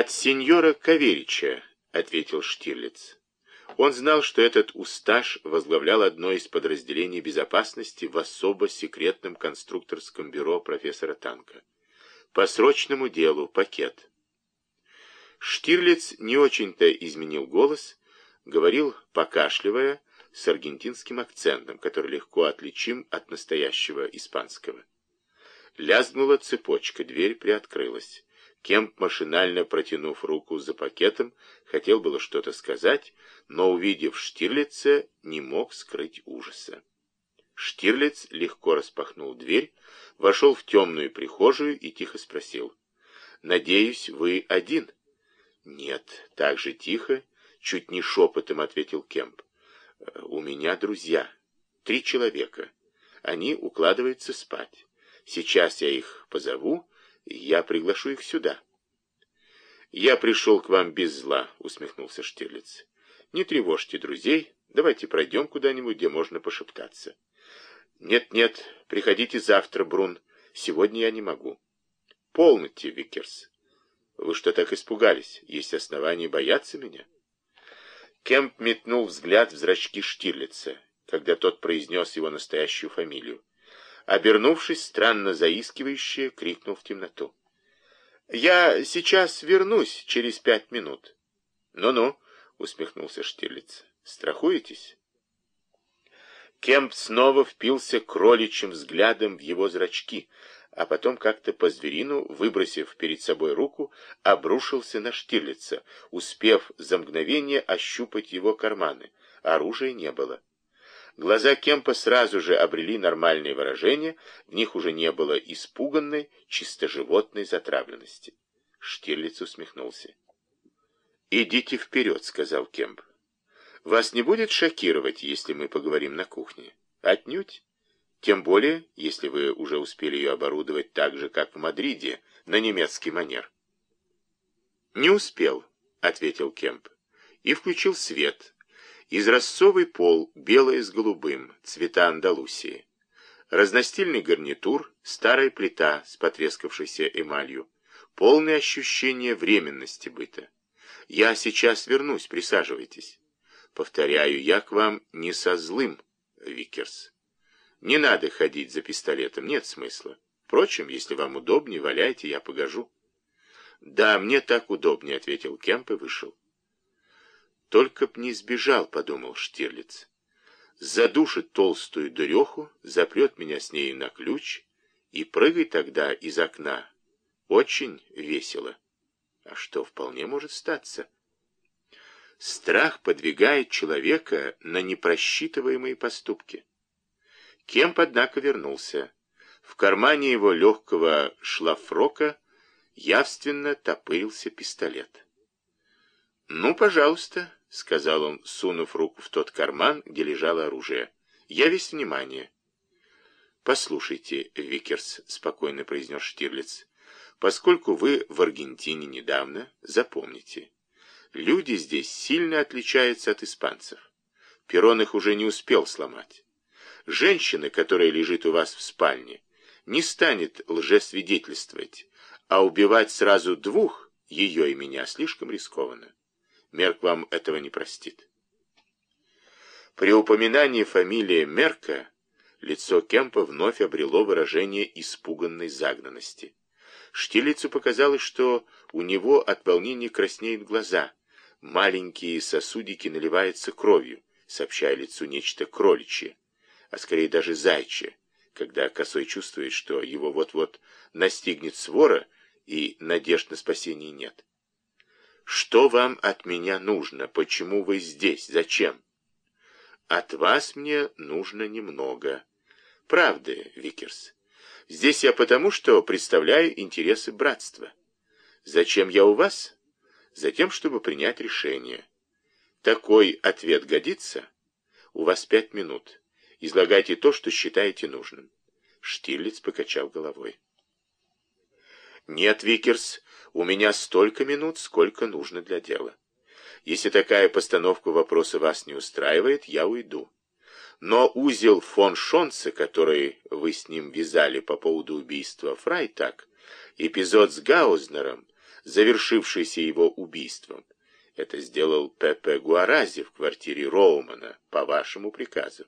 «От сеньора Каверича», — ответил Штирлиц. Он знал, что этот усташ возглавлял одно из подразделений безопасности в особо секретном конструкторском бюро профессора Танка. По срочному делу пакет. Штирлиц не очень-то изменил голос, говорил, покашливая, с аргентинским акцентом, который легко отличим от настоящего испанского. Лязгнула цепочка, дверь приоткрылась. Кемп, машинально протянув руку за пакетом, хотел было что-то сказать, но, увидев Штирлица, не мог скрыть ужаса. Штирлиц легко распахнул дверь, вошел в темную прихожую и тихо спросил. «Надеюсь, вы один?» «Нет», — так же тихо, чуть не шепотом ответил Кемп. «У меня друзья. Три человека. Они укладываются спать. Сейчас я их позову, я приглашу их сюда». «Я пришел к вам без зла», — усмехнулся Штирлиц. «Не тревожьте друзей, давайте пройдем куда-нибудь, где можно пошептаться». «Нет-нет, приходите завтра, Брун. Сегодня я не могу». «Полноте, Викерс. Вы что так испугались? Есть основания бояться меня?» Кемп метнул взгляд в зрачки Штирлица, когда тот произнес его настоящую фамилию. Обернувшись, странно заискивающе, крикнул в темноту. «Я сейчас вернусь через пять минут». «Ну-ну», — усмехнулся Штирлиц, — «страхуетесь?» Кемп снова впился кроличьим взглядом в его зрачки, а потом как-то по-зверину, выбросив перед собой руку, обрушился на Штирлица, успев за мгновение ощупать его карманы. Оружия не было. Глаза Кемпа сразу же обрели нормальное выражение, в них уже не было испуганной, чисто животной затравленности. Штирлиц усмехнулся. «Идите вперед», — сказал Кемп. «Вас не будет шокировать, если мы поговорим на кухне?» «Отнюдь. Тем более, если вы уже успели ее оборудовать так же, как в Мадриде, на немецкий манер. «Не успел», — ответил Кемп, и включил свет. Изразцовый пол, белое с голубым, цвета Андалусии. Разностильный гарнитур, старая плита с потрескавшейся эмалью. Полное ощущение временности быта. «Я сейчас вернусь, присаживайтесь». Повторяю, я к вам не со злом, Викерс. Не надо ходить за пистолетом, нет смысла. Впрочем, если вам удобнее, валяйте, я погожу. Да, мне так удобнее, ответил Кемп и вышел. Только б не сбежал, подумал Штирлиц. Задушит толстую дуреху, запрет меня с ней на ключ и прыгай тогда из окна. Очень весело. А что, вполне может статься. Страх подвигает человека на непросчитываемые поступки. Кемп, однако, вернулся. В кармане его легкого шлафрока явственно топырился пистолет. «Ну, пожалуйста», — сказал он, сунув руку в тот карман, где лежало оружие. «Я весь внимание». «Послушайте, Викерс», — спокойно произнес Штирлиц, «поскольку вы в Аргентине недавно, запомните, люди здесь сильно отличаются от испанцев. Перрон их уже не успел сломать. Женщина, которая лежит у вас в спальне, не станет лжесвидетельствовать, а убивать сразу двух, ее и меня, слишком рискованно. Мерк вам этого не простит. При упоминании фамилии Мерка лицо Кемпа вновь обрело выражение испуганной загнанности. Штилицу показалось, что у него от волнения краснеют глаза, маленькие сосудики наливаются кровью, сообщая лицу нечто кроличье а скорее даже заячье, когда косой чувствует, что его вот-вот настигнет свора и надежд на спасение нет. Что вам от меня нужно? Почему вы здесь? Зачем? От вас мне нужно немного. Правда, Викерс. Здесь я потому, что представляю интересы братства. Зачем я у вас? Затем, чтобы принять решение. Такой ответ годится? У вас пять минут. Излагайте то, что считаете нужным. Штирлиц покачал головой. Нет, Викерс, у меня столько минут, сколько нужно для дела. Если такая постановка вопроса вас не устраивает, я уйду. Но узел фон Шонца, который вы с ним вязали по поводу убийства Фрайтаг, эпизод с Гаузнером, завершившейся его убийством. Это сделал Пепе Гуарази в квартире Роумана по вашему приказу.